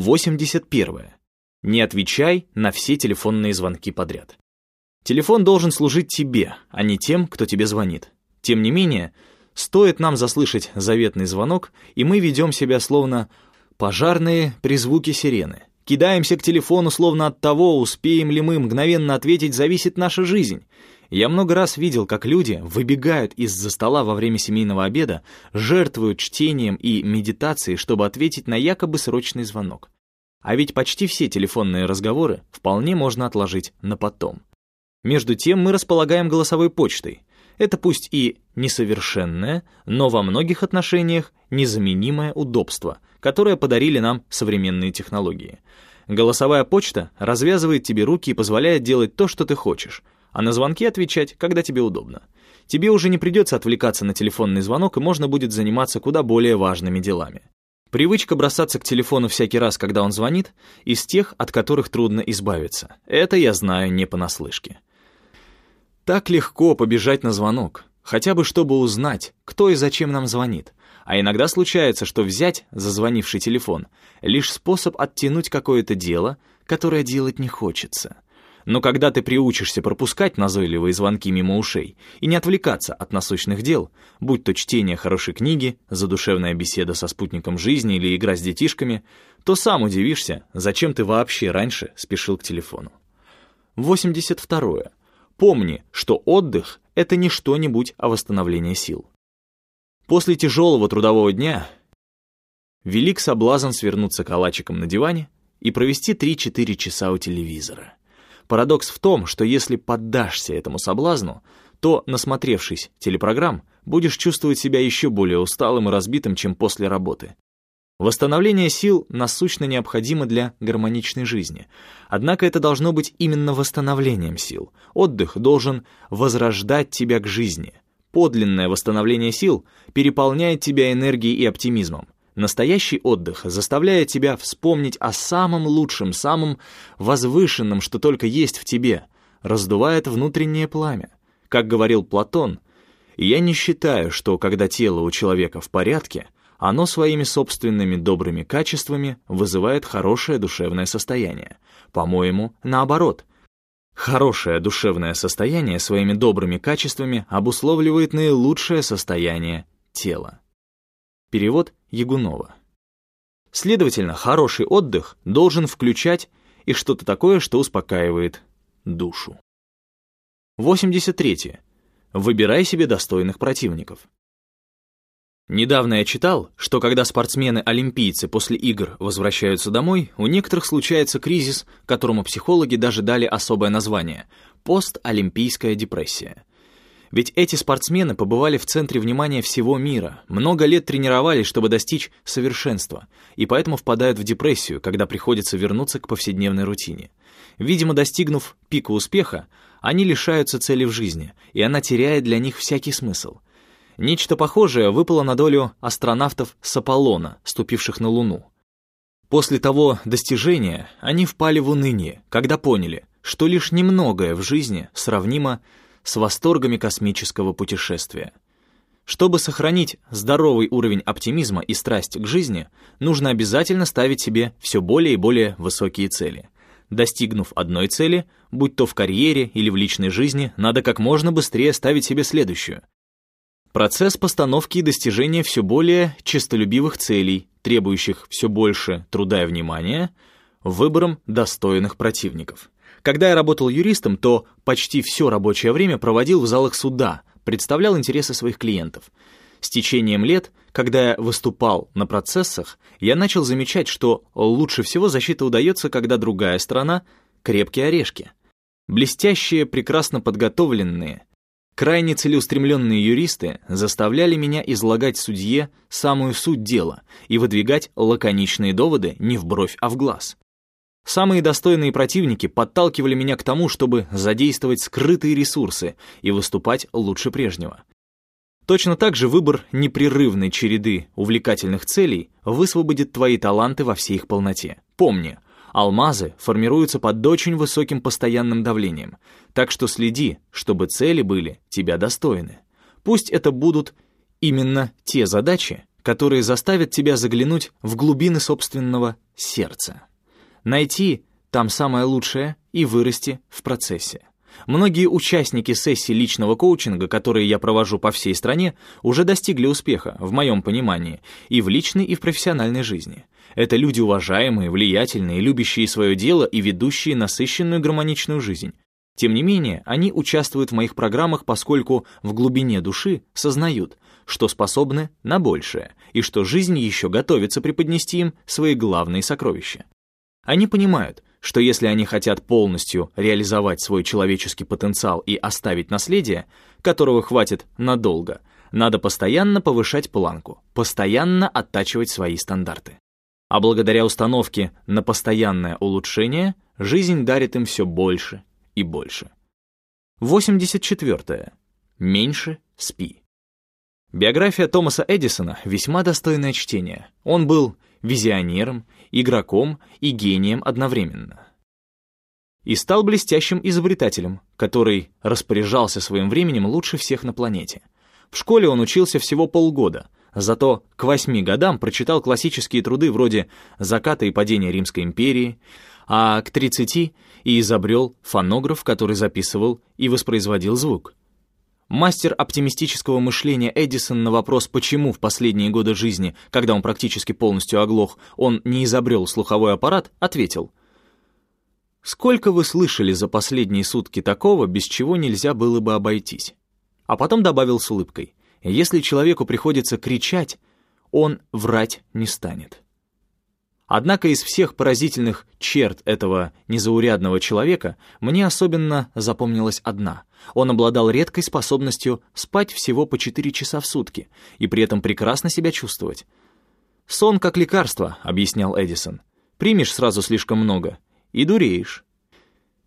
81. Не отвечай на все телефонные звонки подряд. Телефон должен служить тебе, а не тем, кто тебе звонит. Тем не менее, стоит нам заслышать заветный звонок, и мы ведем себя словно пожарные при звуке сирены. Кидаемся к телефону, словно от того, успеем ли мы мгновенно ответить, зависит наша жизнь. Я много раз видел, как люди выбегают из-за стола во время семейного обеда, жертвуют чтением и медитацией, чтобы ответить на якобы срочный звонок. А ведь почти все телефонные разговоры вполне можно отложить на потом. Между тем мы располагаем голосовой почтой. Это пусть и несовершенное, но во многих отношениях незаменимое удобство, которое подарили нам современные технологии. Голосовая почта развязывает тебе руки и позволяет делать то, что ты хочешь, а на звонки отвечать, когда тебе удобно. Тебе уже не придется отвлекаться на телефонный звонок, и можно будет заниматься куда более важными делами. Привычка бросаться к телефону всякий раз, когда он звонит, из тех, от которых трудно избавиться. Это я знаю не понаслышке. Так легко побежать на звонок, хотя бы чтобы узнать, кто и зачем нам звонит. А иногда случается, что взять зазвонивший телефон — лишь способ оттянуть какое-то дело, которое делать не хочется — но когда ты приучишься пропускать назойливые звонки мимо ушей и не отвлекаться от насущных дел, будь то чтение хорошей книги, задушевная беседа со спутником жизни или игра с детишками, то сам удивишься, зачем ты вообще раньше спешил к телефону. 82. Помни, что отдых — это не что-нибудь, а восстановление сил. После тяжелого трудового дня велик соблазн свернуться калачиком на диване и провести 3-4 часа у телевизора. Парадокс в том, что если поддашься этому соблазну, то, насмотревшись телепрограмм, будешь чувствовать себя еще более усталым и разбитым, чем после работы. Восстановление сил насущно необходимо для гармоничной жизни. Однако это должно быть именно восстановлением сил. Отдых должен возрождать тебя к жизни. Подлинное восстановление сил переполняет тебя энергией и оптимизмом. Настоящий отдых заставляет тебя вспомнить о самом лучшем, самом возвышенном, что только есть в тебе, раздувает внутреннее пламя. Как говорил Платон, «Я не считаю, что когда тело у человека в порядке, оно своими собственными добрыми качествами вызывает хорошее душевное состояние. По-моему, наоборот. Хорошее душевное состояние своими добрыми качествами обусловливает наилучшее состояние тела. Перевод Ягунова. Следовательно, хороший отдых должен включать и что-то такое, что успокаивает душу. 83. Выбирай себе достойных противников. Недавно я читал, что когда спортсмены-олимпийцы после игр возвращаются домой, у некоторых случается кризис, которому психологи даже дали особое название – постолимпийская депрессия. Ведь эти спортсмены побывали в центре внимания всего мира, много лет тренировались, чтобы достичь совершенства, и поэтому впадают в депрессию, когда приходится вернуться к повседневной рутине. Видимо, достигнув пика успеха, они лишаются цели в жизни, и она теряет для них всякий смысл. Нечто похожее выпало на долю астронавтов с Аполлона, ступивших на Луну. После того достижения они впали в уныние, когда поняли, что лишь немногое в жизни сравнимо с восторгами космического путешествия. Чтобы сохранить здоровый уровень оптимизма и страсть к жизни, нужно обязательно ставить себе все более и более высокие цели. Достигнув одной цели, будь то в карьере или в личной жизни, надо как можно быстрее ставить себе следующую. Процесс постановки и достижения все более честолюбивых целей, требующих все больше труда и внимания, выбором достойных противников. Когда я работал юристом, то почти все рабочее время проводил в залах суда, представлял интересы своих клиентов. С течением лет, когда я выступал на процессах, я начал замечать, что лучше всего защита удается, когда другая сторона — крепкие орешки. Блестящие, прекрасно подготовленные, крайне целеустремленные юристы заставляли меня излагать судье самую суть дела и выдвигать лаконичные доводы не в бровь, а в глаз. Самые достойные противники подталкивали меня к тому, чтобы задействовать скрытые ресурсы и выступать лучше прежнего. Точно так же выбор непрерывной череды увлекательных целей высвободит твои таланты во всей их полноте. Помни, алмазы формируются под очень высоким постоянным давлением, так что следи, чтобы цели были тебя достойны. Пусть это будут именно те задачи, которые заставят тебя заглянуть в глубины собственного сердца. Найти там самое лучшее и вырасти в процессе. Многие участники сессий личного коучинга, которые я провожу по всей стране, уже достигли успеха, в моем понимании, и в личной, и в профессиональной жизни. Это люди уважаемые, влиятельные, любящие свое дело и ведущие насыщенную гармоничную жизнь. Тем не менее, они участвуют в моих программах, поскольку в глубине души сознают, что способны на большее, и что жизнь еще готовится преподнести им свои главные сокровища. Они понимают, что если они хотят полностью реализовать свой человеческий потенциал и оставить наследие, которого хватит надолго, надо постоянно повышать планку, постоянно оттачивать свои стандарты. А благодаря установке на постоянное улучшение, жизнь дарит им все больше и больше. 84. Меньше спи. Биография Томаса Эдисона весьма достойное чтение. Он был визионером, игроком и гением одновременно. И стал блестящим изобретателем, который распоряжался своим временем лучше всех на планете. В школе он учился всего полгода, зато к восьми годам прочитал классические труды вроде «Заката и падения Римской империи», а к тридцати и изобрел фонограф, который записывал и воспроизводил звук. Мастер оптимистического мышления Эдисон на вопрос, почему в последние годы жизни, когда он практически полностью оглох, он не изобрел слуховой аппарат, ответил. «Сколько вы слышали за последние сутки такого, без чего нельзя было бы обойтись?» А потом добавил с улыбкой. «Если человеку приходится кричать, он врать не станет». Однако из всех поразительных черт этого незаурядного человека мне особенно запомнилась одна. Он обладал редкой способностью спать всего по 4 часа в сутки и при этом прекрасно себя чувствовать. «Сон как лекарство», — объяснял Эдисон. «Примешь сразу слишком много и дуреешь.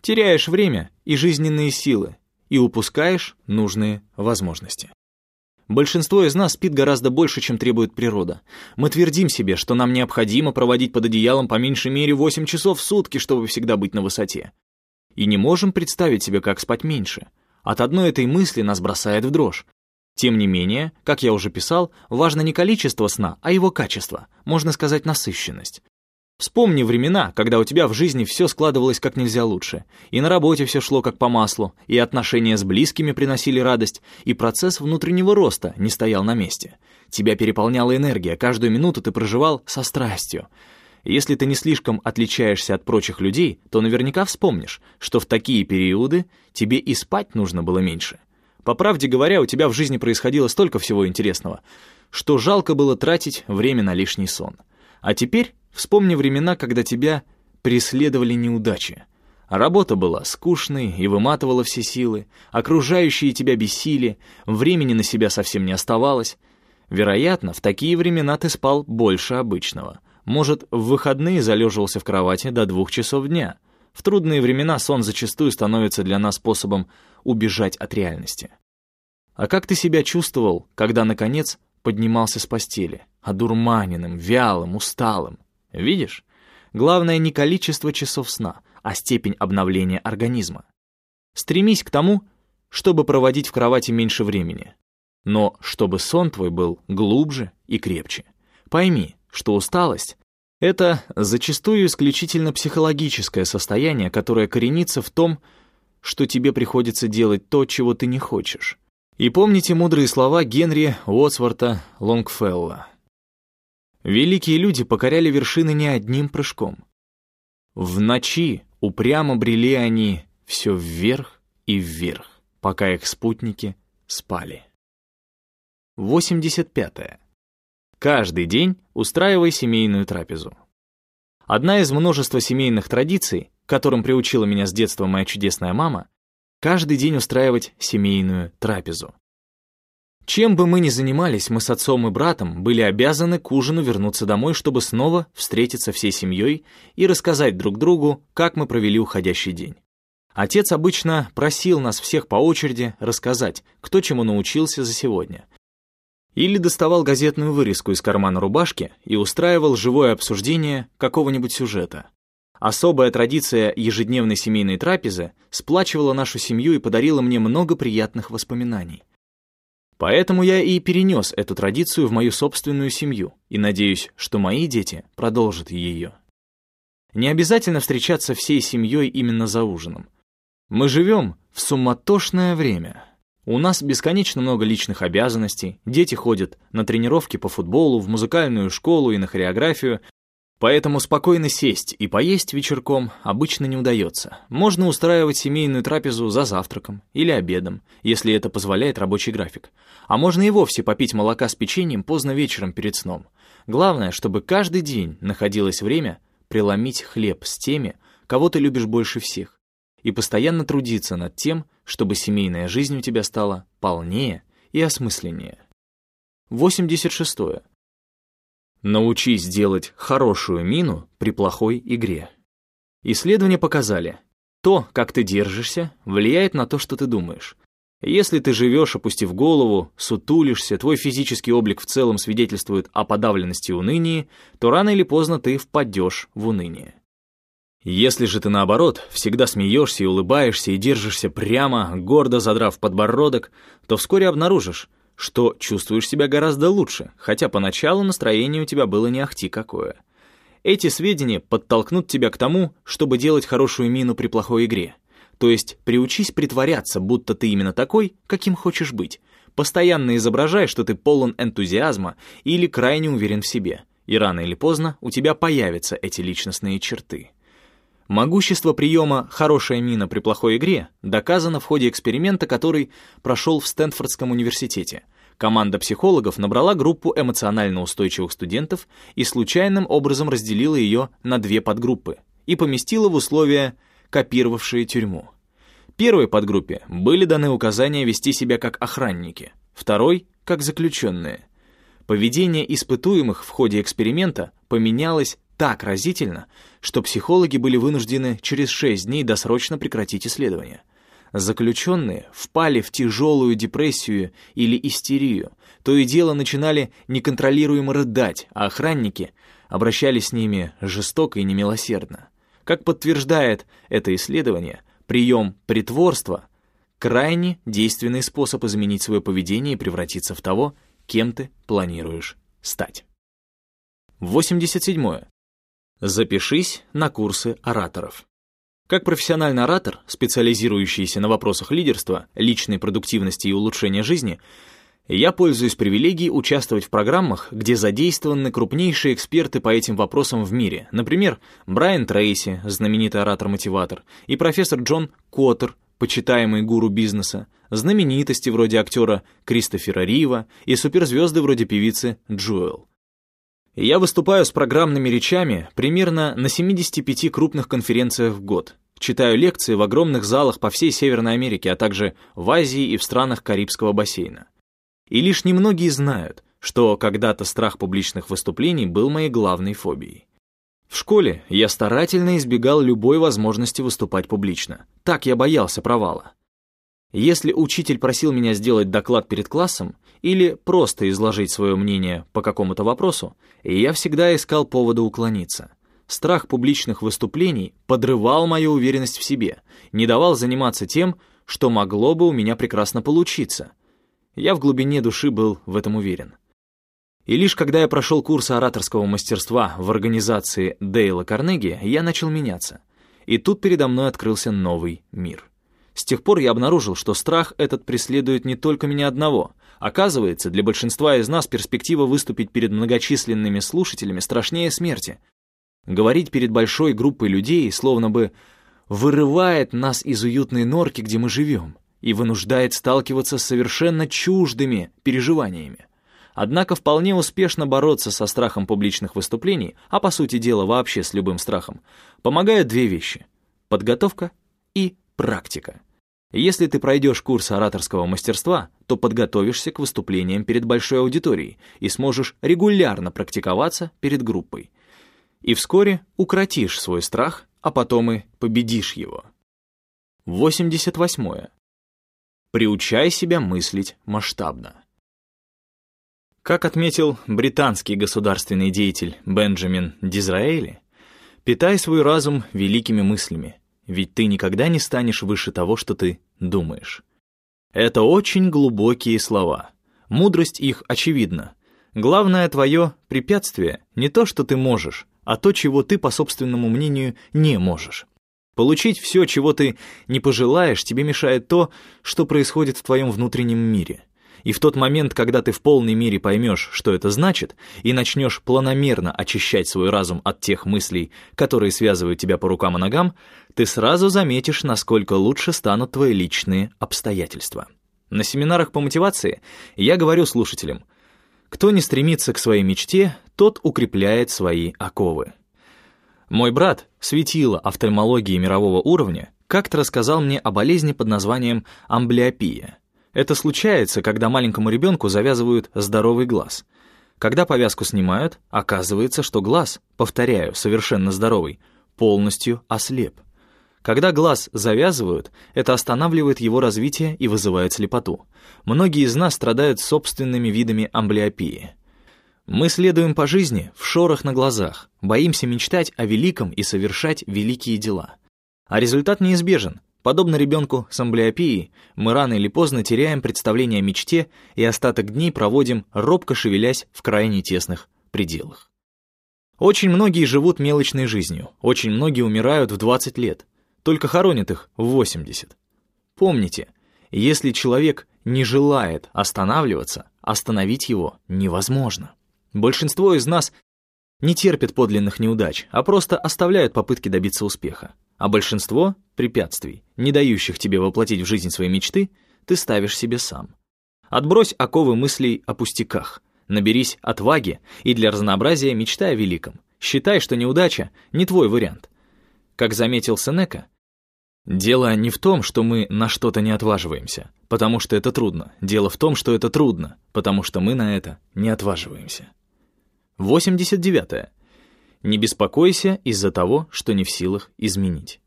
Теряешь время и жизненные силы и упускаешь нужные возможности». Большинство из нас спит гораздо больше, чем требует природа. Мы твердим себе, что нам необходимо проводить под одеялом по меньшей мере 8 часов в сутки, чтобы всегда быть на высоте. И не можем представить себе, как спать меньше. От одной этой мысли нас бросает в дрожь. Тем не менее, как я уже писал, важно не количество сна, а его качество, можно сказать, насыщенность. Вспомни времена, когда у тебя в жизни все складывалось как нельзя лучше, и на работе все шло как по маслу, и отношения с близкими приносили радость, и процесс внутреннего роста не стоял на месте. Тебя переполняла энергия, каждую минуту ты проживал со страстью. Если ты не слишком отличаешься от прочих людей, то наверняка вспомнишь, что в такие периоды тебе и спать нужно было меньше. По правде говоря, у тебя в жизни происходило столько всего интересного, что жалко было тратить время на лишний сон. А теперь Вспомни времена, когда тебя преследовали неудачи. Работа была скучной и выматывала все силы, окружающие тебя бесили, времени на себя совсем не оставалось. Вероятно, в такие времена ты спал больше обычного. Может, в выходные залеживался в кровати до двух часов дня. В трудные времена сон зачастую становится для нас способом убежать от реальности. А как ты себя чувствовал, когда, наконец, поднимался с постели, одурманенным, вялым, усталым? Видишь? Главное не количество часов сна, а степень обновления организма. Стремись к тому, чтобы проводить в кровати меньше времени. Но чтобы сон твой был глубже и крепче. Пойми, что усталость — это зачастую исключительно психологическое состояние, которое коренится в том, что тебе приходится делать то, чего ты не хочешь. И помните мудрые слова Генри Уотсворта Лонгфелла. Великие люди покоряли вершины не одним прыжком. В ночи упрямо брели они все вверх и вверх, пока их спутники спали. 85. -е. Каждый день устраивай семейную трапезу. Одна из множества семейных традиций, которым приучила меня с детства моя чудесная мама, каждый день устраивать семейную трапезу. Чем бы мы ни занимались, мы с отцом и братом были обязаны к ужину вернуться домой, чтобы снова встретиться всей семьей и рассказать друг другу, как мы провели уходящий день. Отец обычно просил нас всех по очереди рассказать, кто чему научился за сегодня. Или доставал газетную вырезку из кармана рубашки и устраивал живое обсуждение какого-нибудь сюжета. Особая традиция ежедневной семейной трапезы сплачивала нашу семью и подарила мне много приятных воспоминаний. Поэтому я и перенес эту традицию в мою собственную семью и надеюсь, что мои дети продолжат ее. Не обязательно встречаться всей семьей именно за ужином. Мы живем в суматошное время. У нас бесконечно много личных обязанностей, дети ходят на тренировки по футболу, в музыкальную школу и на хореографию, Поэтому спокойно сесть и поесть вечерком обычно не удается. Можно устраивать семейную трапезу за завтраком или обедом, если это позволяет рабочий график. А можно и вовсе попить молока с печеньем поздно вечером перед сном. Главное, чтобы каждый день находилось время преломить хлеб с теми, кого ты любишь больше всех, и постоянно трудиться над тем, чтобы семейная жизнь у тебя стала полнее и осмысленнее. 86. -е. Научись делать хорошую мину при плохой игре. Исследования показали, то, как ты держишься, влияет на то, что ты думаешь. Если ты живешь, опустив голову, сутулишься, твой физический облик в целом свидетельствует о подавленности и унынии, то рано или поздно ты впадешь в уныние. Если же ты наоборот, всегда смеешься и улыбаешься и держишься прямо, гордо задрав подбородок, то вскоре обнаружишь, что чувствуешь себя гораздо лучше, хотя поначалу настроение у тебя было не ахти какое. Эти сведения подтолкнут тебя к тому, чтобы делать хорошую мину при плохой игре. То есть приучись притворяться, будто ты именно такой, каким хочешь быть. Постоянно изображай, что ты полон энтузиазма или крайне уверен в себе. И рано или поздно у тебя появятся эти личностные черты. Могущество приема «хорошая мина при плохой игре» доказано в ходе эксперимента, который прошел в Стэнфордском университете. Команда психологов набрала группу эмоционально устойчивых студентов и случайным образом разделила ее на две подгруппы и поместила в условия, копировавшие тюрьму. Первой подгруппе были даны указания вести себя как охранники, второй — как заключенные. Поведение испытуемых в ходе эксперимента поменялось так разительно, что психологи были вынуждены через 6 дней досрочно прекратить исследование. Заключенные впали в тяжелую депрессию или истерию, то и дело начинали неконтролируемо рыдать, а охранники обращались с ними жестоко и немилосердно. Как подтверждает это исследование, прием притворства — крайне действенный способ изменить свое поведение и превратиться в того, кем ты планируешь стать. 87. Запишись на курсы ораторов. Как профессиональный оратор, специализирующийся на вопросах лидерства, личной продуктивности и улучшения жизни, я пользуюсь привилегией участвовать в программах, где задействованы крупнейшие эксперты по этим вопросам в мире, например, Брайан Трейси, знаменитый оратор-мотиватор, и профессор Джон Коттер, почитаемый гуру бизнеса, знаменитости вроде актера Кристофера Рива и суперзвезды вроде певицы Джуэл. Я выступаю с программными речами примерно на 75 крупных конференциях в год. Читаю лекции в огромных залах по всей Северной Америке, а также в Азии и в странах Карибского бассейна. И лишь немногие знают, что когда-то страх публичных выступлений был моей главной фобией. В школе я старательно избегал любой возможности выступать публично. Так я боялся провала. Если учитель просил меня сделать доклад перед классом или просто изложить свое мнение по какому-то вопросу, я всегда искал повода уклониться. Страх публичных выступлений подрывал мою уверенность в себе, не давал заниматься тем, что могло бы у меня прекрасно получиться. Я в глубине души был в этом уверен. И лишь когда я прошел курс ораторского мастерства в организации Дейла Карнеги, я начал меняться. И тут передо мной открылся новый мир. С тех пор я обнаружил, что страх этот преследует не только меня одного. Оказывается, для большинства из нас перспектива выступить перед многочисленными слушателями страшнее смерти. Говорить перед большой группой людей словно бы вырывает нас из уютной норки, где мы живем, и вынуждает сталкиваться с совершенно чуждыми переживаниями. Однако вполне успешно бороться со страхом публичных выступлений, а по сути дела вообще с любым страхом, помогают две вещи — подготовка и практика. Если ты пройдешь курс ораторского мастерства, то подготовишься к выступлениям перед большой аудиторией и сможешь регулярно практиковаться перед группой. И вскоре укротишь свой страх, а потом и победишь его. 88. Приучай себя мыслить масштабно. Как отметил британский государственный деятель Бенджамин Дизраэли, питай свой разум великими мыслями, ведь ты никогда не станешь выше того, что ты думаешь. Это очень глубокие слова. Мудрость их очевидна. Главное твое препятствие не то, что ты можешь, а то, чего ты, по собственному мнению, не можешь. Получить все, чего ты не пожелаешь, тебе мешает то, что происходит в твоем внутреннем мире. И в тот момент, когда ты в полной мере поймешь, что это значит, и начнешь планомерно очищать свой разум от тех мыслей, которые связывают тебя по рукам и ногам, ты сразу заметишь, насколько лучше станут твои личные обстоятельства. На семинарах по мотивации я говорю слушателям, кто не стремится к своей мечте, тот укрепляет свои оковы. Мой брат, светило офтальмологии мирового уровня, как-то рассказал мне о болезни под названием амблиопия. Это случается, когда маленькому ребенку завязывают здоровый глаз. Когда повязку снимают, оказывается, что глаз, повторяю, совершенно здоровый, полностью ослеп. Когда глаз завязывают, это останавливает его развитие и вызывает слепоту. Многие из нас страдают собственными видами амблиопии. Мы следуем по жизни в шорах на глазах, боимся мечтать о великом и совершать великие дела. А результат неизбежен. Подобно ребенку с амблиопией, мы рано или поздно теряем представление о мечте и остаток дней проводим, робко шевелясь в крайне тесных пределах. Очень многие живут мелочной жизнью, очень многие умирают в 20 лет, только хоронят их в 80. Помните, если человек не желает останавливаться, остановить его невозможно. Большинство из нас не терпят подлинных неудач, а просто оставляют попытки добиться успеха. А большинство препятствий, не дающих тебе воплотить в жизнь свои мечты, ты ставишь себе сам. Отбрось оковы мыслей о пустяках, наберись отваги и для разнообразия мечтай о великом. Считай, что неудача не твой вариант. Как заметил Сенека, Дело не в том, что мы на что-то не отваживаемся, потому что это трудно. Дело в том, что это трудно, потому что мы на это не отваживаемся. 89. -е. Не беспокойся из-за того, что не в силах изменить.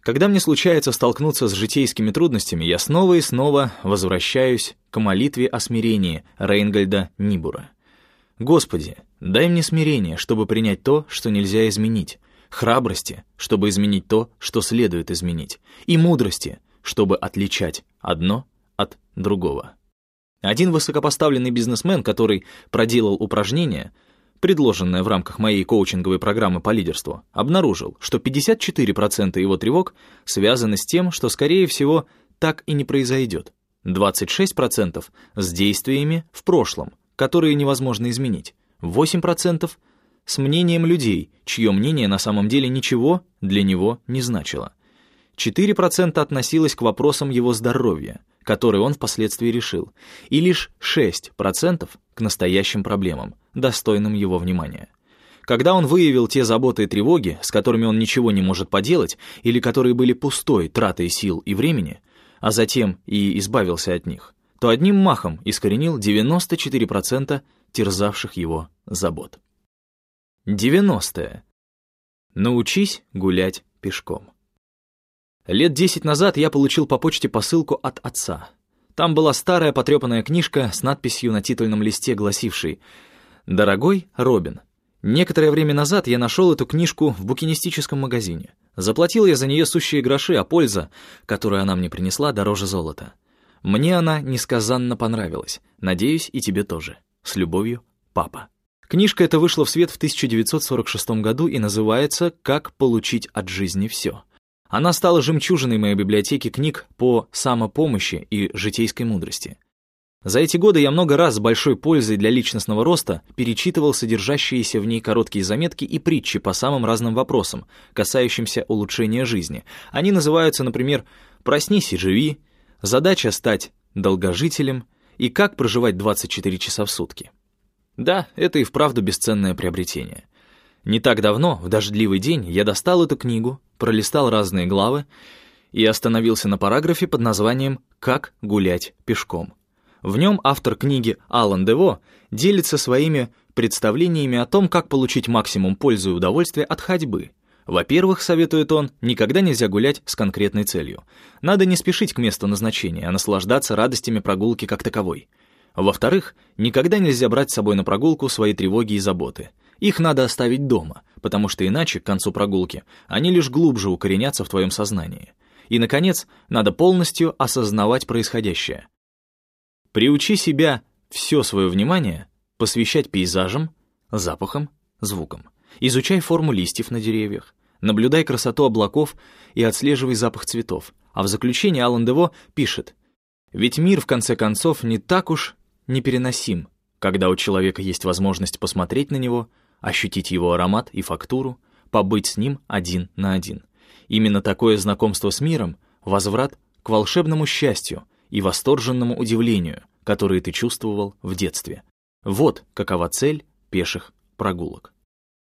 Когда мне случается столкнуться с житейскими трудностями, я снова и снова возвращаюсь к молитве о смирении Рейнгольда Нибура. «Господи, дай мне смирение, чтобы принять то, что нельзя изменить, храбрости, чтобы изменить то, что следует изменить, и мудрости, чтобы отличать одно от другого. Один высокопоставленный бизнесмен, который проделал упражнение, предложенное в рамках моей коучинговой программы по лидерству, обнаружил, что 54% его тревог связаны с тем, что, скорее всего, так и не произойдет. 26% с действиями в прошлом, которые невозможно изменить. 8% с мнением людей, чье мнение на самом деле ничего для него не значило. 4% относилось к вопросам его здоровья, которые он впоследствии решил, и лишь 6% к настоящим проблемам, достойным его внимания. Когда он выявил те заботы и тревоги, с которыми он ничего не может поделать, или которые были пустой тратой сил и времени, а затем и избавился от них, то одним махом искоренил 94% терзавших его забот. 90. Научись гулять пешком. Лет 10 назад я получил по почте посылку от отца. Там была старая потрепанная книжка с надписью на титульном листе, гласившей «Дорогой Робин, некоторое время назад я нашел эту книжку в букинистическом магазине. Заплатил я за нее сущие гроши, а польза, которую она мне принесла, дороже золота. Мне она несказанно понравилась. Надеюсь, и тебе тоже. С любовью, папа». Книжка эта вышла в свет в 1946 году и называется «Как получить от жизни все». Она стала жемчужиной моей библиотеки книг по самопомощи и житейской мудрости. За эти годы я много раз с большой пользой для личностного роста перечитывал содержащиеся в ней короткие заметки и притчи по самым разным вопросам, касающимся улучшения жизни. Они называются, например, «Проснись и живи», «Задача стать долгожителем» и «Как проживать 24 часа в сутки». Да, это и вправду бесценное приобретение. Не так давно, в дождливый день, я достал эту книгу, пролистал разные главы и остановился на параграфе под названием «Как гулять пешком». В нем автор книги Алан Дево делится своими представлениями о том, как получить максимум пользы и удовольствия от ходьбы. Во-первых, советует он, никогда нельзя гулять с конкретной целью. Надо не спешить к месту назначения, а наслаждаться радостями прогулки как таковой — во-вторых, никогда нельзя брать с собой на прогулку свои тревоги и заботы. Их надо оставить дома, потому что иначе, к концу прогулки, они лишь глубже укоренятся в твоем сознании. И, наконец, надо полностью осознавать происходящее. Приучи себя все свое внимание посвящать пейзажам, запахам, звукам. Изучай форму листьев на деревьях, наблюдай красоту облаков и отслеживай запах цветов. А в заключение Алан Дево пишет, «Ведь мир, в конце концов, не так уж непереносим, когда у человека есть возможность посмотреть на него, ощутить его аромат и фактуру, побыть с ним один на один. Именно такое знакомство с миром — возврат к волшебному счастью и восторженному удивлению, которые ты чувствовал в детстве. Вот какова цель пеших прогулок.